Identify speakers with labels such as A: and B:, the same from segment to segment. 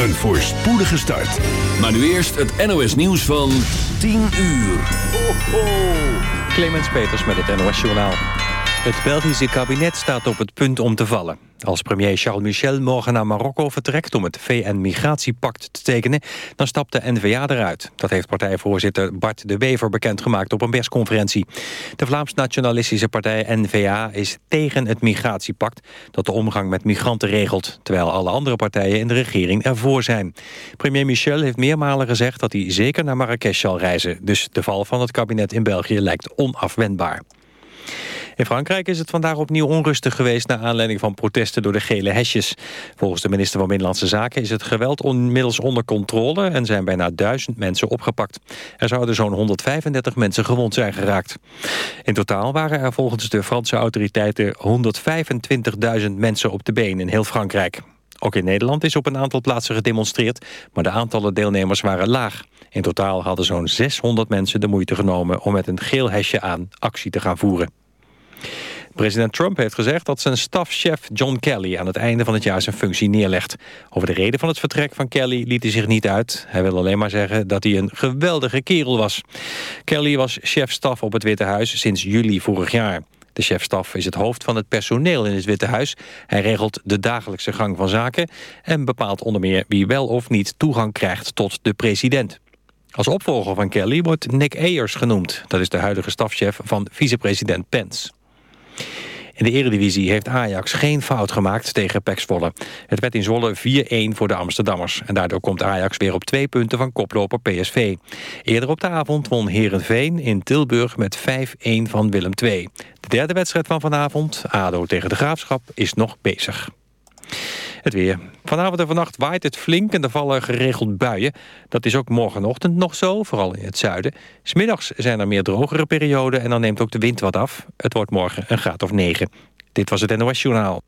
A: Een voorspoedige start.
B: Maar nu eerst het NOS nieuws van 10 uur. Ho, ho.
C: Clemens Peters met het NOS Journaal. Het Belgische kabinet staat op het punt om te vallen. Als premier Charles Michel morgen naar Marokko vertrekt om het VN-migratiepact te tekenen, dan stapt de N-VA eruit. Dat heeft partijvoorzitter Bart de Wever bekendgemaakt op een persconferentie. De Vlaams-nationalistische partij N-VA is tegen het migratiepact dat de omgang met migranten regelt, terwijl alle andere partijen in de regering ervoor zijn. Premier Michel heeft meermalen gezegd dat hij zeker naar Marrakesh zal reizen, dus de val van het kabinet in België lijkt onafwendbaar. In Frankrijk is het vandaag opnieuw onrustig geweest... naar aanleiding van protesten door de gele hesjes. Volgens de minister van Binnenlandse Zaken is het geweld inmiddels onder controle... en zijn bijna duizend mensen opgepakt. Er zouden zo'n 135 mensen gewond zijn geraakt. In totaal waren er volgens de Franse autoriteiten 125.000 mensen op de been in heel Frankrijk. Ook in Nederland is op een aantal plaatsen gedemonstreerd... maar de aantallen deelnemers waren laag. In totaal hadden zo'n 600 mensen de moeite genomen... om met een geel hesje aan actie te gaan voeren. President Trump heeft gezegd dat zijn stafchef John Kelly aan het einde van het jaar zijn functie neerlegt. Over de reden van het vertrek van Kelly liet hij zich niet uit. Hij wil alleen maar zeggen dat hij een geweldige kerel was. Kelly was chef-staf op het Witte Huis sinds juli vorig jaar. De chef-staf is het hoofd van het personeel in het Witte Huis. Hij regelt de dagelijkse gang van zaken... en bepaalt onder meer wie wel of niet toegang krijgt tot de president. Als opvolger van Kelly wordt Nick Ayers genoemd. Dat is de huidige stafchef van vicepresident Pence. In de eredivisie heeft Ajax geen fout gemaakt tegen PEC Zwolle. Het werd in Zwolle 4-1 voor de Amsterdammers. En daardoor komt Ajax weer op twee punten van koploper PSV. Eerder op de avond won Herenveen in Tilburg met 5-1 van Willem II. De derde wedstrijd van vanavond, ADO tegen de Graafschap, is nog bezig. Het weer. Vanavond en vannacht waait het flink en er vallen geregeld buien. Dat is ook morgenochtend nog zo, vooral in het zuiden. Smiddags zijn er meer drogere perioden en dan neemt ook de wind wat af. Het wordt morgen een graad of 9. Dit was het NOS Journaal.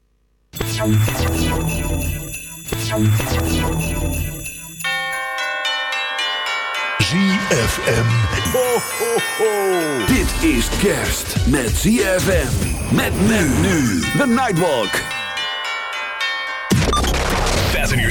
A: ZFM. Ho, ho, ho. Dit is kerst met ZFM. Met men nu. The Nightwalk.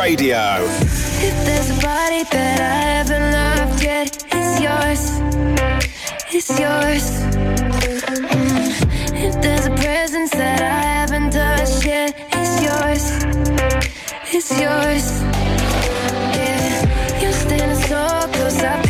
A: radio.
D: If there's a body that I haven't loved yet, it's yours. It's yours. Mm. If there's a presence that I haven't touched yet, it's yours. It's yours. Yeah, you're standing so close, I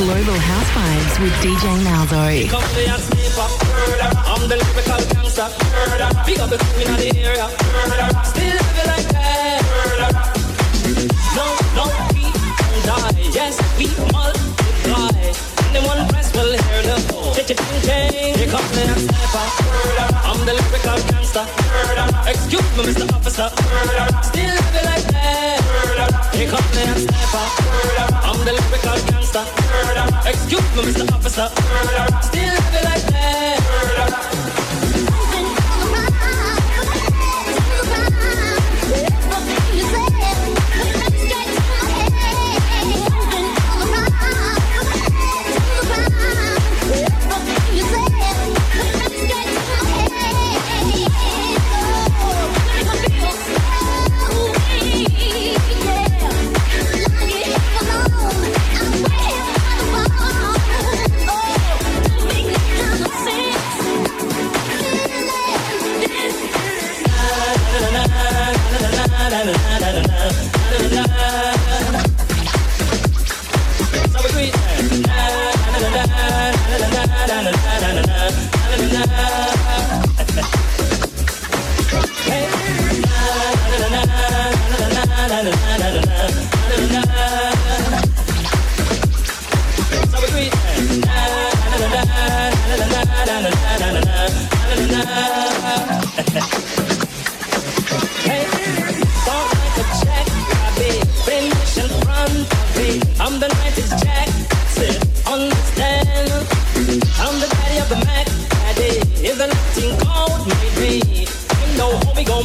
E: Vibes with DJ Malzo.
F: And. No, no, we don't die. Yes, we multiply. Anyone press will hear the ching ching. Here comes the sniper. I'm the lyrical gangster. Excuse me, Mr. Officer. Still living like that. Here comes the sniper. I'm the lyrical gangster. Excuse me, Mr. Officer. Still living like that.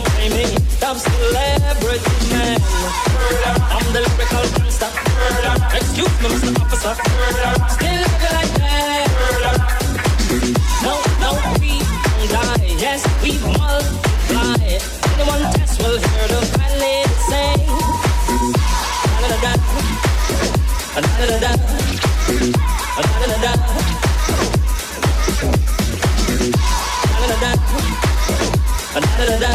F: Play me, top celebrity man. I'm the lyrical gangster. Excuse me, Mr. Officer. Still looking like that. No, no, we don't die. Yes, we multiply. Anyone test will hear the valley sing. Da da da da, da da da da, da da da da, da da da.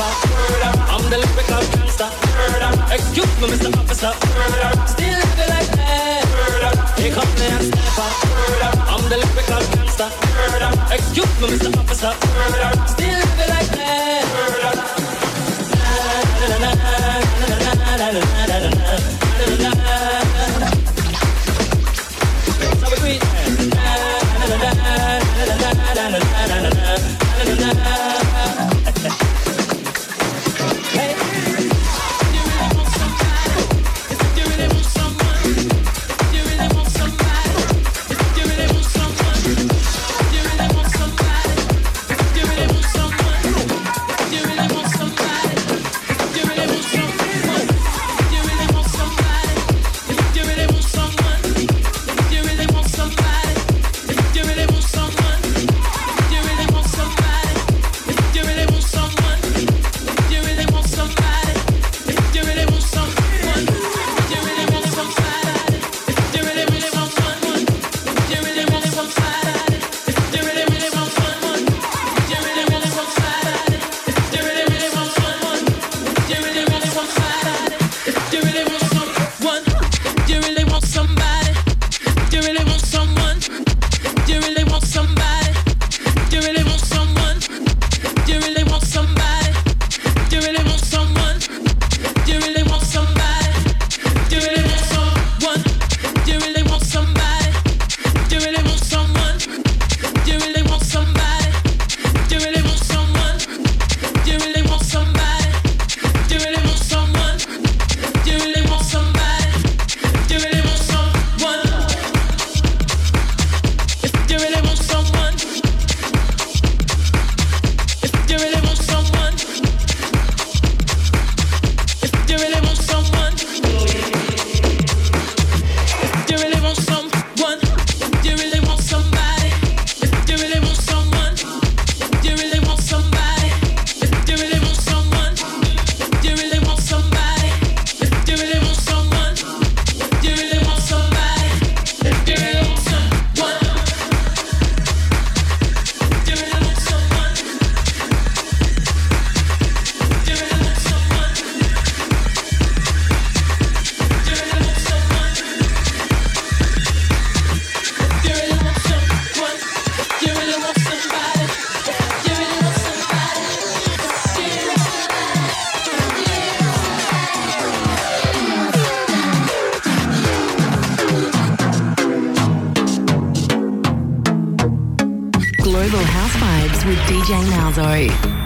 F: I'm the lyrical gangster. Excuse me, Mr. Officer. Still like that. Sniper. I'm the lyrical gangster. Excuse me, Mr. Officer. Still
G: DJ Malzo.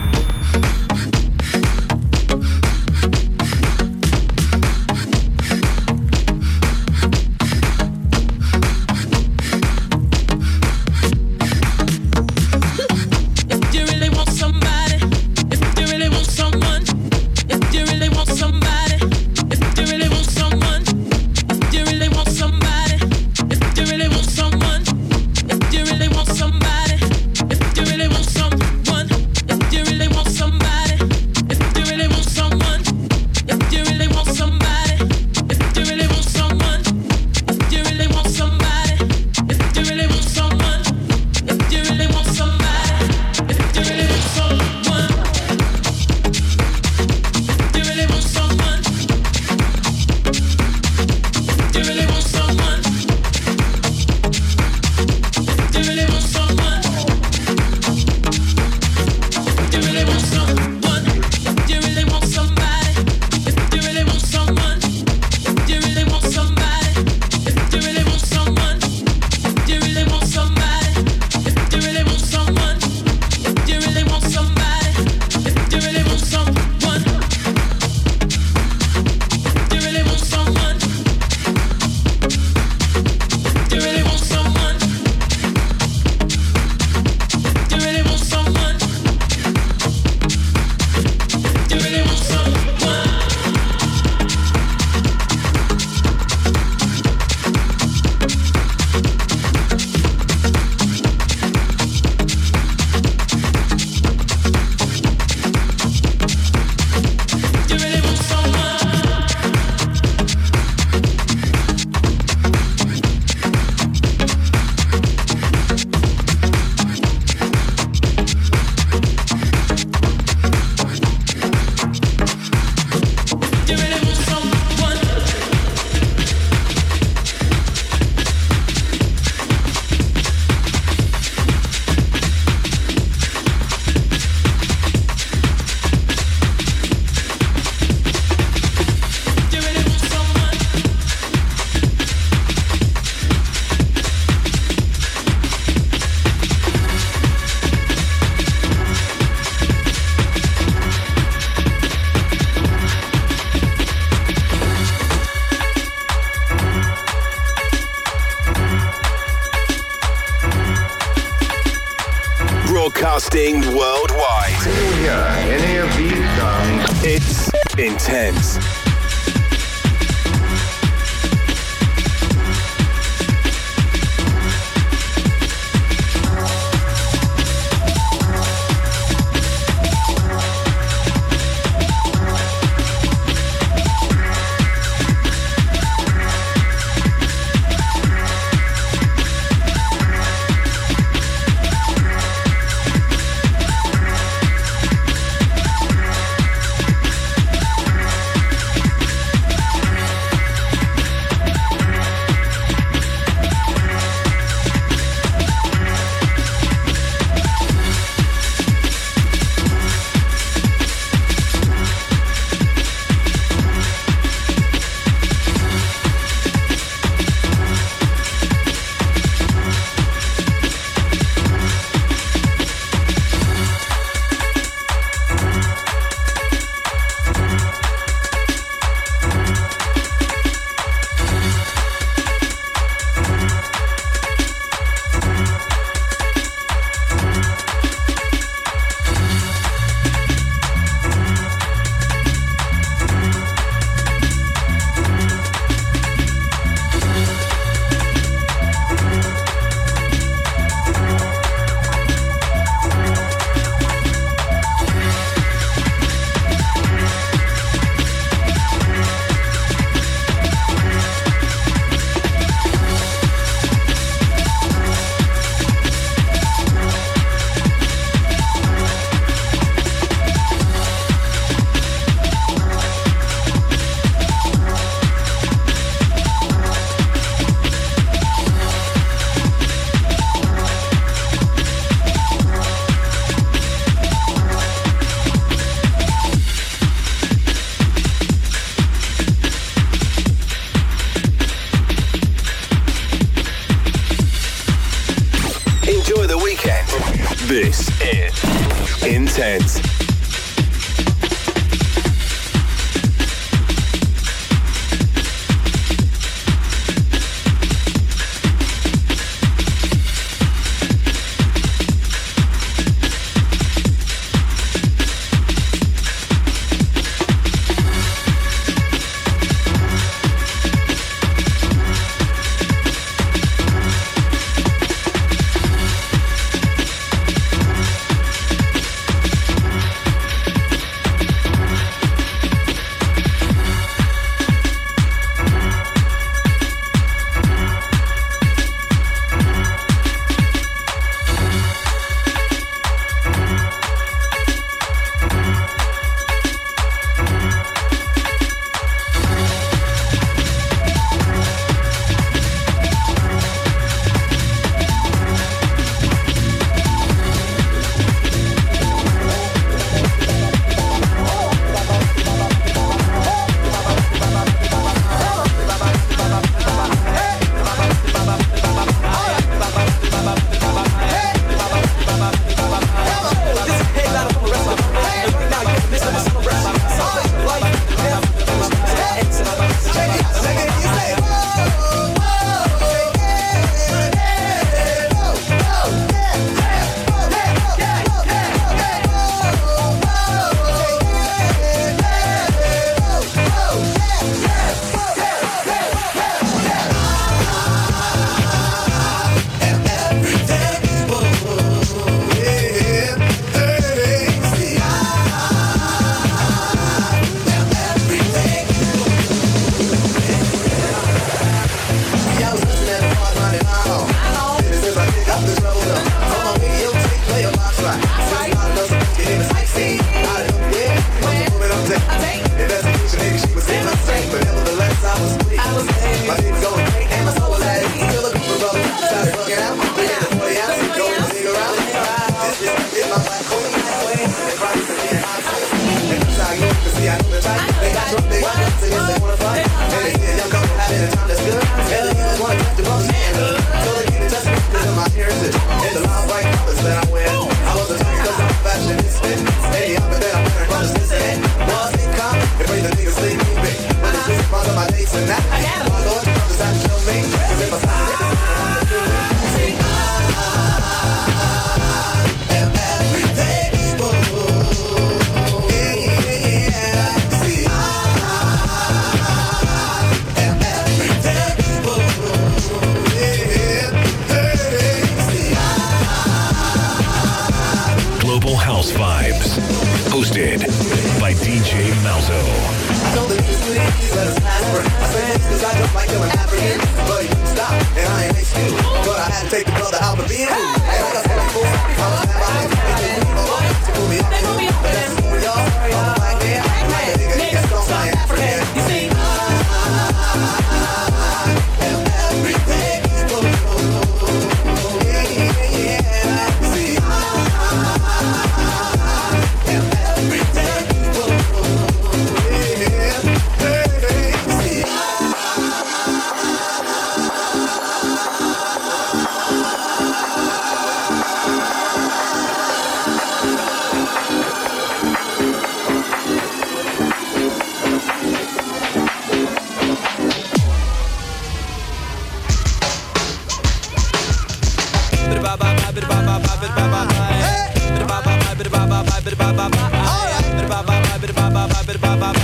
H: bop it,
I: bop, bop.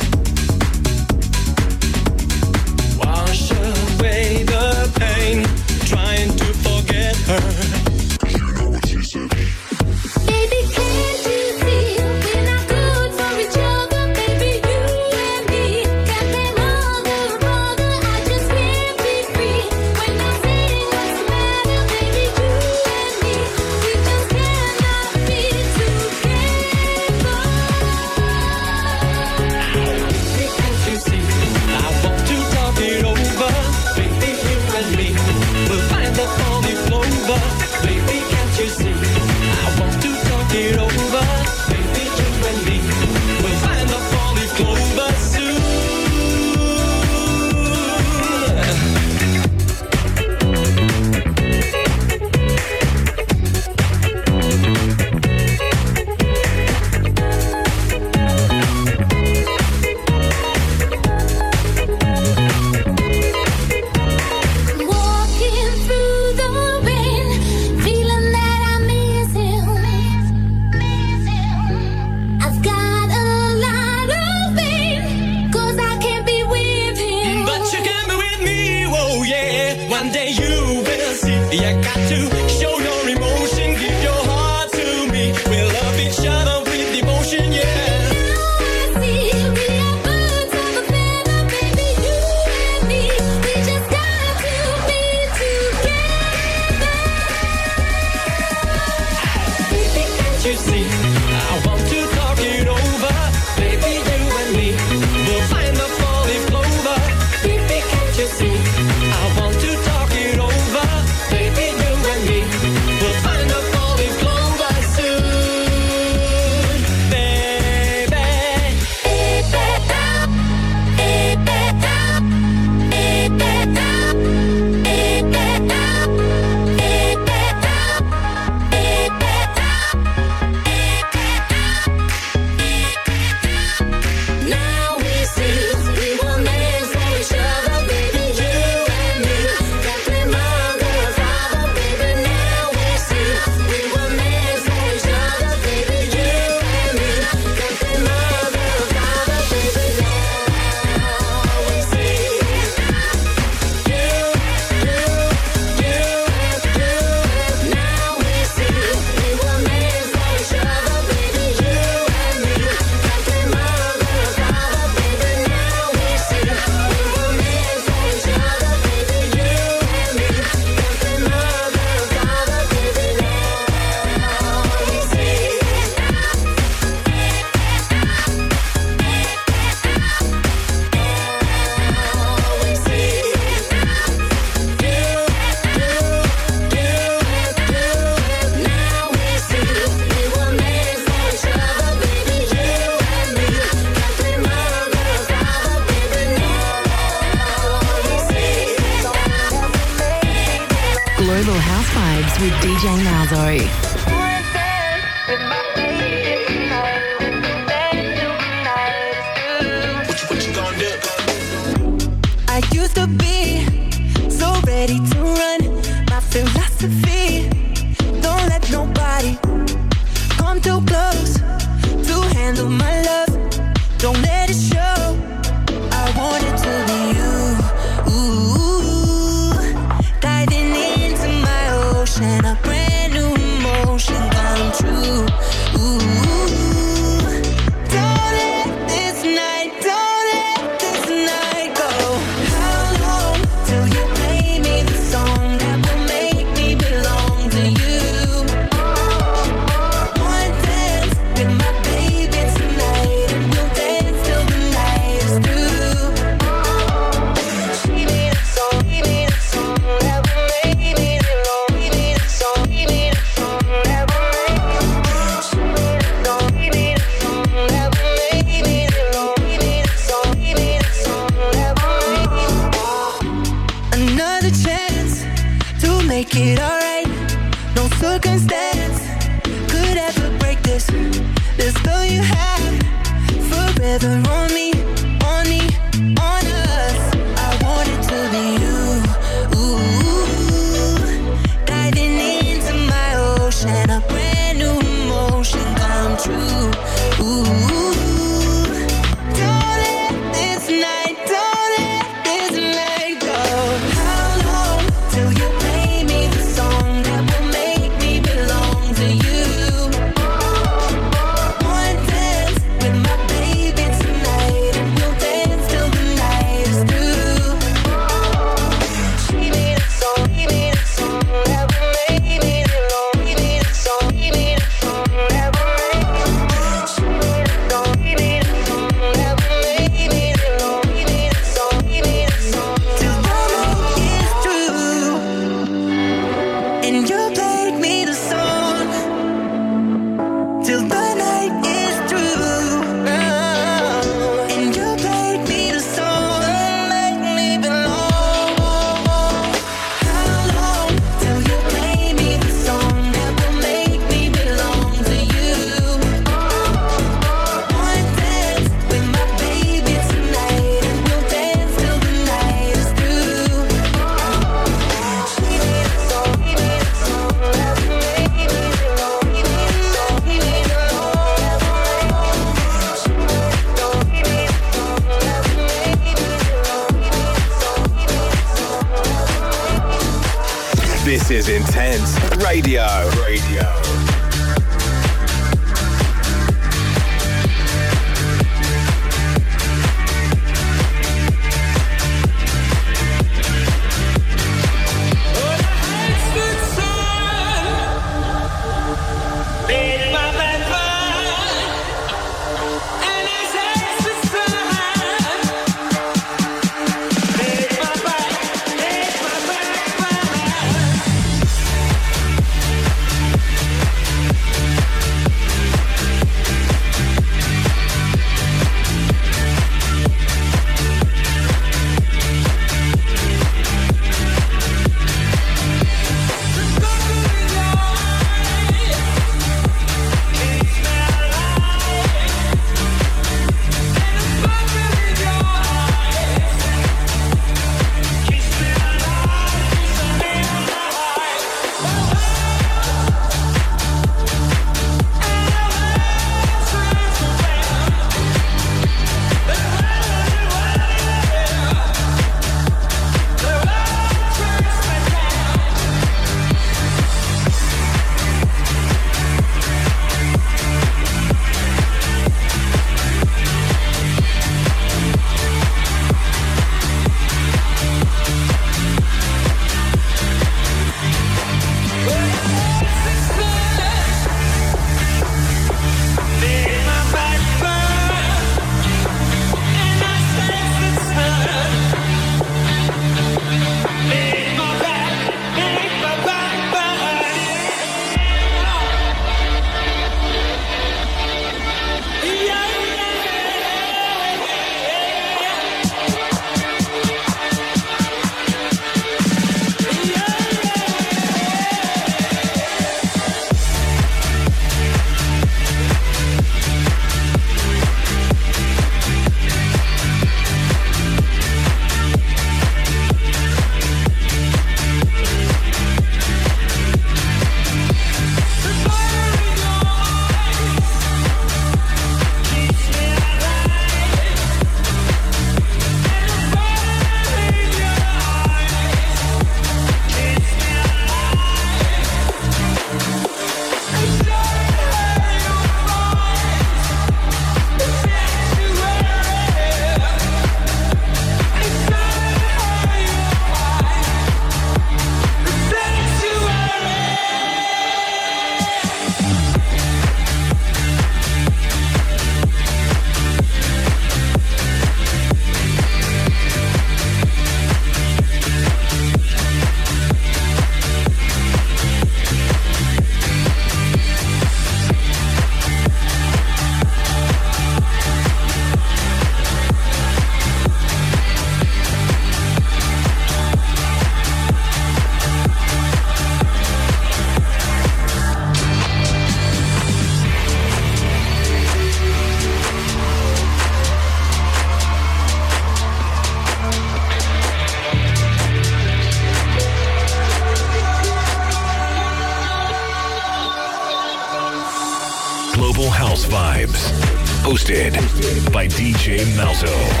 I: DJ Malzo.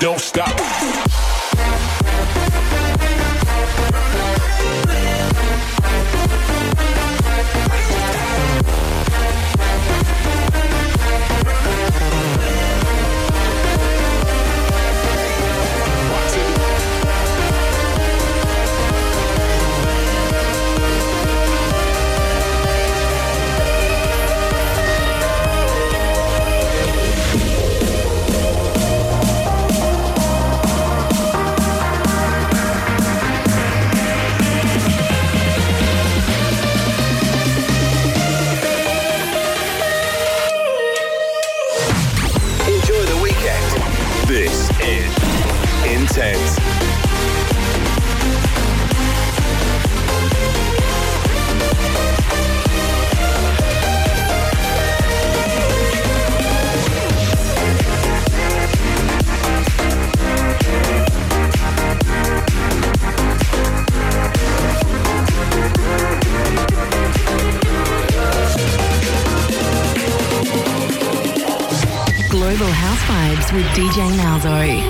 J: Don't stop.
D: Malzo.